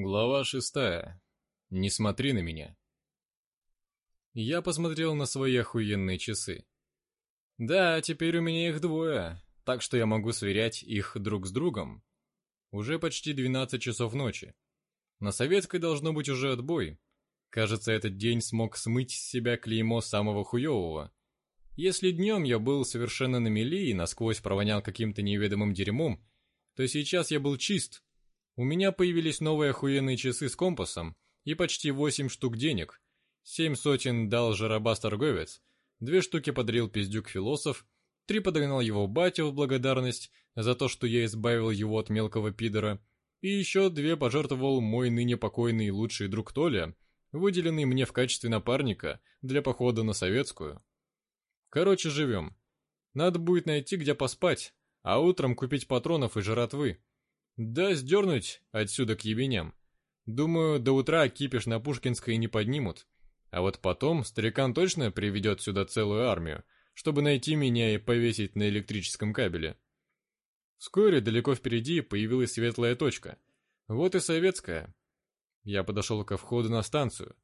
Глава шестая. Не смотри на меня. Я посмотрел на свои охуенные часы. Да, теперь у меня их двое, так что я могу сверять их друг с другом. Уже почти 12 часов ночи. На советской должно быть уже отбой. Кажется, этот день смог смыть с себя клеймо самого хуевого. Если днем я был совершенно на мели и насквозь провонял каким-то неведомым дерьмом, то сейчас я был чист, у меня появились новые охуенные часы с компасом и почти восемь штук денег. Семь сотен дал жарабас-торговец, две штуки подарил пиздюк-философ, три подогнал его батя в благодарность за то, что я избавил его от мелкого пидора, и еще две пожертвовал мой ныне покойный лучший друг Толя, выделенный мне в качестве напарника для похода на советскую. Короче, живем. Надо будет найти, где поспать, а утром купить патронов и жратвы. Да, сдернуть отсюда к ебеням. Думаю, до утра кипиш на Пушкинской не поднимут. А вот потом старикан точно приведет сюда целую армию, чтобы найти меня и повесить на электрическом кабеле. Вскоре далеко впереди появилась светлая точка. Вот и советская. Я подошел ко входу на станцию.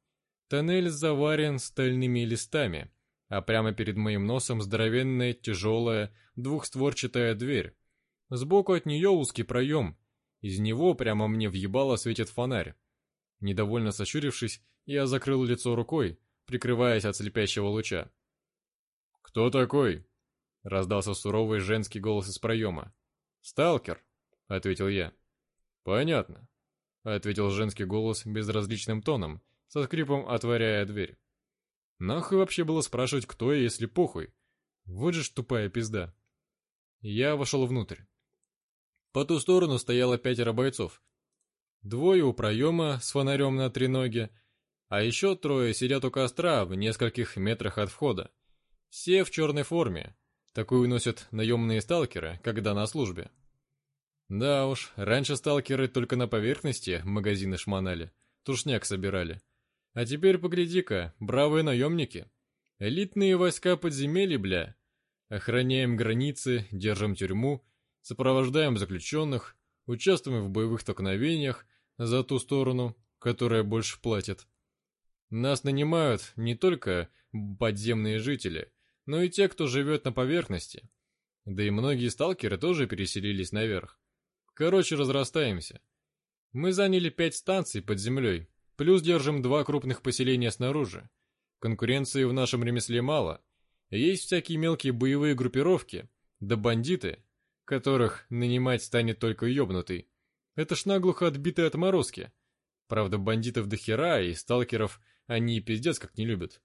Тоннель заварен стальными листами, а прямо перед моим носом здоровенная, тяжелая, двухстворчатая дверь. Сбоку от нее узкий проем, из него прямо мне въебало светит фонарь. Недовольно сощурившись, я закрыл лицо рукой, прикрываясь от слепящего луча. «Кто такой?» — раздался суровый женский голос из проема. «Сталкер», — ответил я. «Понятно», — ответил женский голос безразличным тоном, со скрипом отворяя дверь. Нахуй вообще было спрашивать, кто я, если похуй? Вот же ж тупая пизда. Я вошел внутрь. По ту сторону стояло пятеро бойцов. Двое у проема с фонарем на треноге, а еще трое сидят у костра в нескольких метрах от входа. Все в черной форме. Такую носят наемные сталкеры, когда на службе. Да уж, раньше сталкеры только на поверхности магазины шмонали, тушняк собирали. А теперь погляди-ка, бравые наемники. Элитные войска подземелья, бля. Охраняем границы, держим тюрьму сопровождаем заключенных, участвуем в боевых столкновениях за ту сторону, которая больше платит. Нас нанимают не только подземные жители, но и те, кто живет на поверхности. Да и многие сталкеры тоже переселились наверх. Короче, разрастаемся. Мы заняли пять станций под землей, плюс держим два крупных поселения снаружи. Конкуренции в нашем ремесле мало. Есть всякие мелкие боевые группировки, да бандиты, которых нанимать станет только ёбнутый. Это ж наглухо отбитые отморозки. Правда, бандитов до хера и сталкеров они пиздец как не любят.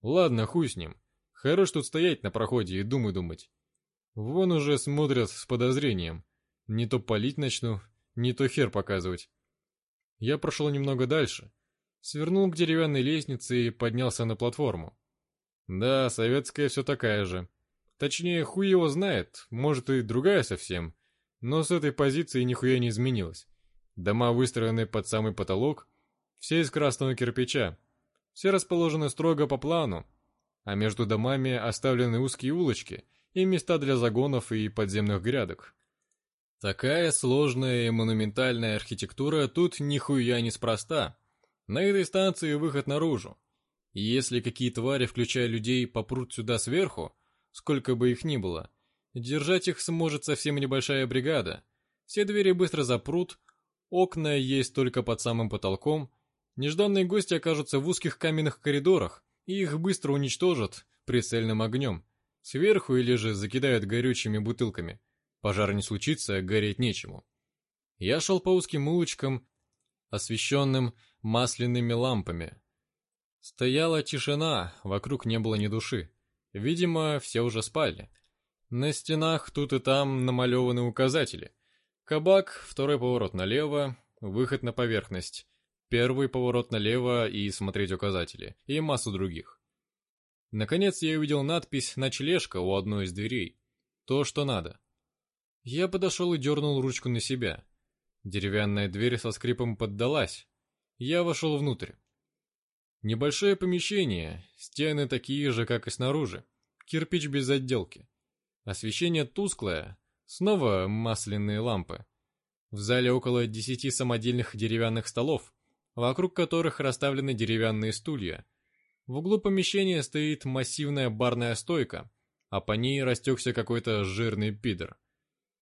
Ладно, хуй с ним. Хорош тут стоять на проходе и думай думать. Вон уже смотрят с подозрением. Не то палить начну, не то хер показывать. Я прошел немного дальше, свернул к деревянной лестнице и поднялся на платформу. Да, советская все такая же. Точнее, хуй его знает, может и другая совсем. Но с этой позиции нихуя не изменилось. Дома выстроены под самый потолок, все из красного кирпича. Все расположены строго по плану, а между домами оставлены узкие улочки и места для загонов и подземных грядок. Такая сложная и монументальная архитектура тут нихуя неспроста. На этой станции выход наружу. И если какие твари, включая людей, попрут сюда сверху, сколько бы их ни было. Держать их сможет совсем небольшая бригада. Все двери быстро запрут, окна есть только под самым потолком. Нежданные гости окажутся в узких каменных коридорах, и их быстро уничтожат прицельным огнем. Сверху или же закидают горючими бутылками. Пожар не случится, гореть нечему. Я шел по узким улочкам, освещенным масляными лампами. Стояла тишина, вокруг не было ни души. Видимо, все уже спали. На стенах тут и там намалеваны указатели. Кабак, второй поворот налево, выход на поверхность, первый поворот налево и смотреть указатели, и массу других. Наконец я увидел надпись «Ночлежка» у одной из дверей. То, что надо. Я подошел и дернул ручку на себя. Деревянная дверь со скрипом поддалась. Я вошел внутрь. Небольшое помещение, стены такие же, как и снаружи. Кирпич без отделки. Освещение тусклое, снова масляные лампы. В зале около десяти самодельных деревянных столов, вокруг которых расставлены деревянные стулья. В углу помещения стоит массивная барная стойка, а по ней растекся какой-то жирный пидор.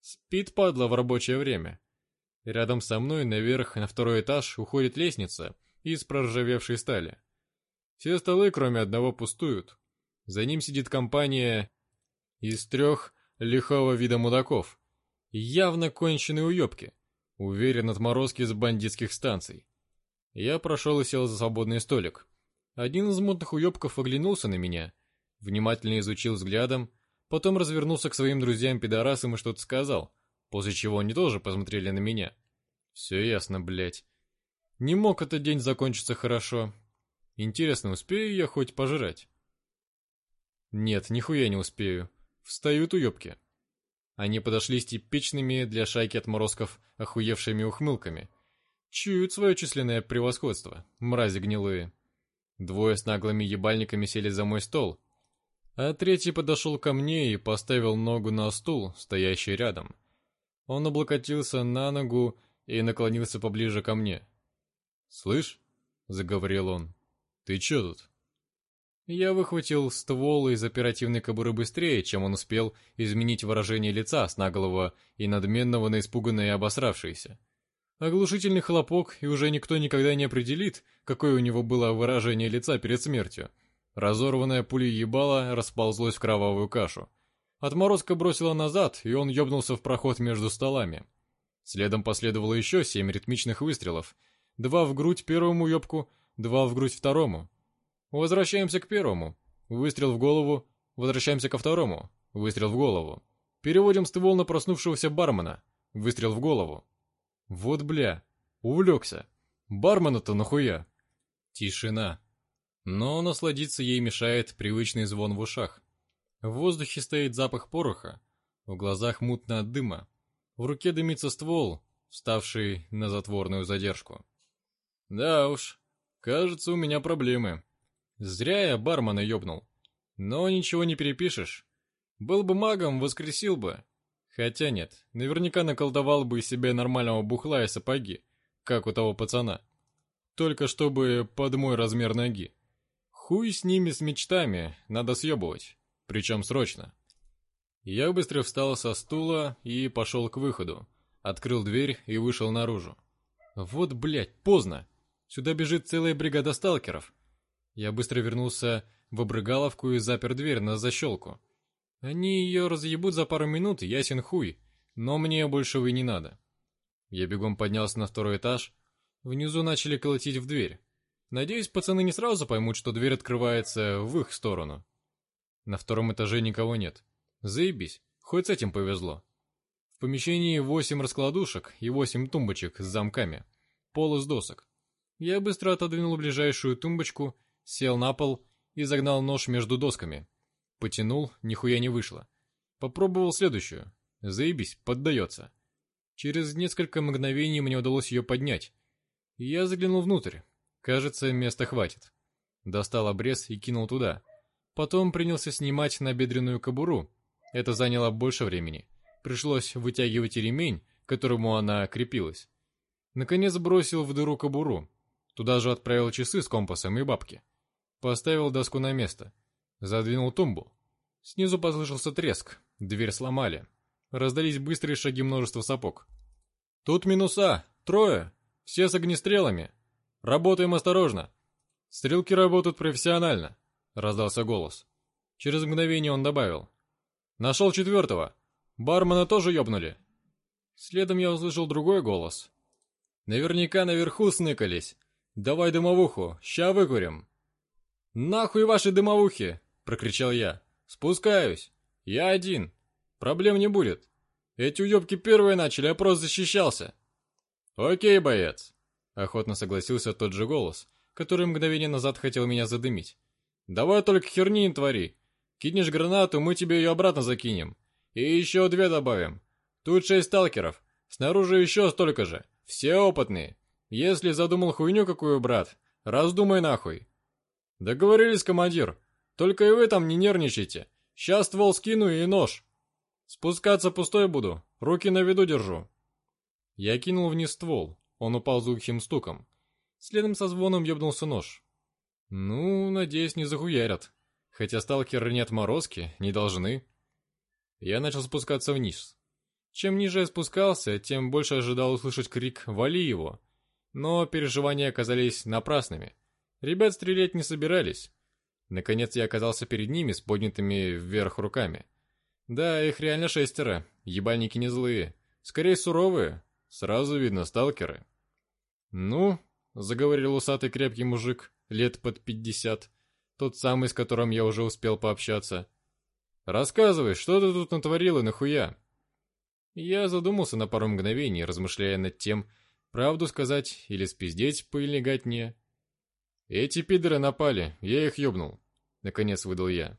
Спит падла в рабочее время. Рядом со мной наверх на второй этаж уходит лестница из проржавевшей стали. Все столы, кроме одного, пустуют. За ним сидит компания из трех лихого вида мудаков. Явно конченые уебки. Уверен, отморозки с бандитских станций. Я прошел и сел за свободный столик. Один из мутных уебков оглянулся на меня, внимательно изучил взглядом, потом развернулся к своим друзьям-пидорасам и что-то сказал, после чего они тоже посмотрели на меня. Все ясно, блядь. Не мог этот день закончиться хорошо. Интересно, успею я хоть пожрать? Нет, нихуя не успею. Встают уебки. Они подошли с типичными для шайки отморозков охуевшими ухмылками. Чуют свое численное превосходство, мрази гнилые. Двое с наглыми ебальниками сели за мой стол, а третий подошел ко мне и поставил ногу на стул, стоящий рядом. Он облокотился на ногу и наклонился поближе ко мне. «Слышь?» — заговорил он. «Ты чё тут?» Я выхватил ствол из оперативной кобуры быстрее, чем он успел изменить выражение лица с наглого и надменного на испуганное и обосравшееся. Оглушительный хлопок, и уже никто никогда не определит, какое у него было выражение лица перед смертью. Разорванная пулей ебало расползлось в кровавую кашу. Отморозка бросила назад, и он ёбнулся в проход между столами. Следом последовало еще семь ритмичных выстрелов. Два в грудь первому ёбку, два в грудь второму. Возвращаемся к первому. Выстрел в голову. Возвращаемся ко второму. Выстрел в голову. Переводим ствол на проснувшегося бармена. Выстрел в голову. Вот бля. Увлекся. Бармена-то нахуя? Тишина. Но насладиться ей мешает привычный звон в ушах. В воздухе стоит запах пороха. В глазах мутно от дыма. В руке дымится ствол, вставший на затворную задержку. Да уж, кажется, у меня проблемы. Зря я бармена ёбнул. Но ничего не перепишешь. Был бы магом, воскресил бы. Хотя нет, наверняка наколдовал бы из себя нормального бухла и сапоги, как у того пацана. Только чтобы под мой размер ноги. Хуй с ними с мечтами, надо съебывать. Причем срочно. Я быстро встал со стула и пошел к выходу. Открыл дверь и вышел наружу. Вот, блядь, поздно. Сюда бежит целая бригада сталкеров. Я быстро вернулся в обрыгаловку и запер дверь на защелку. Они ее разъебут за пару минут, ясен хуй, но мне большего и не надо. Я бегом поднялся на второй этаж. Внизу начали колотить в дверь. Надеюсь, пацаны не сразу поймут, что дверь открывается в их сторону. На втором этаже никого нет. Заебись, хоть с этим повезло. В помещении восемь раскладушек и восемь тумбочек с замками. Пол из досок. Я быстро отодвинул ближайшую тумбочку сел на пол и загнал нож между досками. Потянул, нихуя не вышло. Попробовал следующую. Заебись, поддается. Через несколько мгновений мне удалось ее поднять. Я заглянул внутрь. Кажется, места хватит. Достал обрез и кинул туда. Потом принялся снимать набедренную кобуру. Это заняло больше времени. Пришлось вытягивать ремень, к которому она крепилась. Наконец бросил в дыру кобуру. Туда же отправил часы с компасом и бабки. Поставил доску на место. Задвинул тумбу. Снизу послышался треск. Дверь сломали. Раздались быстрые шаги множества сапог. «Тут минуса! Трое! Все с огнестрелами! Работаем осторожно! Стрелки работают профессионально!» Раздался голос. Через мгновение он добавил. «Нашел четвертого! Бармена тоже ёбнули!» Следом я услышал другой голос. «Наверняка наверху сныкались! Давай дымовуху, ща выкурим!» «Нахуй ваши дымовухи!» — прокричал я. «Спускаюсь! Я один! Проблем не будет! Эти уёбки первые начали, я просто защищался!» «Окей, боец!» — охотно согласился тот же голос, который мгновение назад хотел меня задымить. «Давай только херни не твори! Кинешь гранату, мы тебе ее обратно закинем. И еще две добавим. Тут шесть сталкеров, снаружи еще столько же. Все опытные. Если задумал хуйню какую, брат, раздумай нахуй. «Договорились, командир. Только и вы там не нервничайте. Сейчас ствол скину и нож. Спускаться пустой буду, руки на виду держу». Я кинул вниз ствол, он упал звуким стуком. Следом со звоном ёбнулся нож. Ну, надеюсь, не захуярят. Хотя сталкеры не отморозки, не должны. Я начал спускаться вниз. Чем ниже я спускался, тем больше ожидал услышать крик «Вали его!». Но переживания оказались напрасными. Ребят стрелять не собирались. Наконец я оказался перед ними с поднятыми вверх руками. Да, их реально шестеро. Ебальники не злые. Скорее суровые. Сразу видно сталкеры. «Ну», — заговорил усатый крепкий мужик, лет под пятьдесят, тот самый, с которым я уже успел пообщаться. «Рассказывай, что ты тут натворил и нахуя?» Я задумался на пару мгновений, размышляя над тем, правду сказать или спиздеть пыльной гатне. «Эти пидоры напали, я их ёбнул», — наконец выдал я.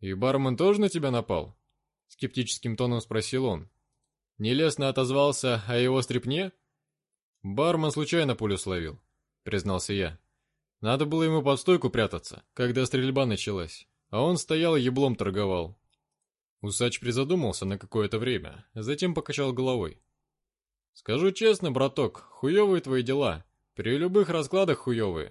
«И бармен тоже на тебя напал?» — скептическим тоном спросил он. Нелестно отозвался о его стрипне? «Бармен случайно пулю словил», — признался я. «Надо было ему под стойку прятаться, когда стрельба началась, а он стоял и еблом торговал». Усач призадумался на какое-то время, затем покачал головой. «Скажу честно, браток, хуёвые твои дела. При любых раскладах хуёвые.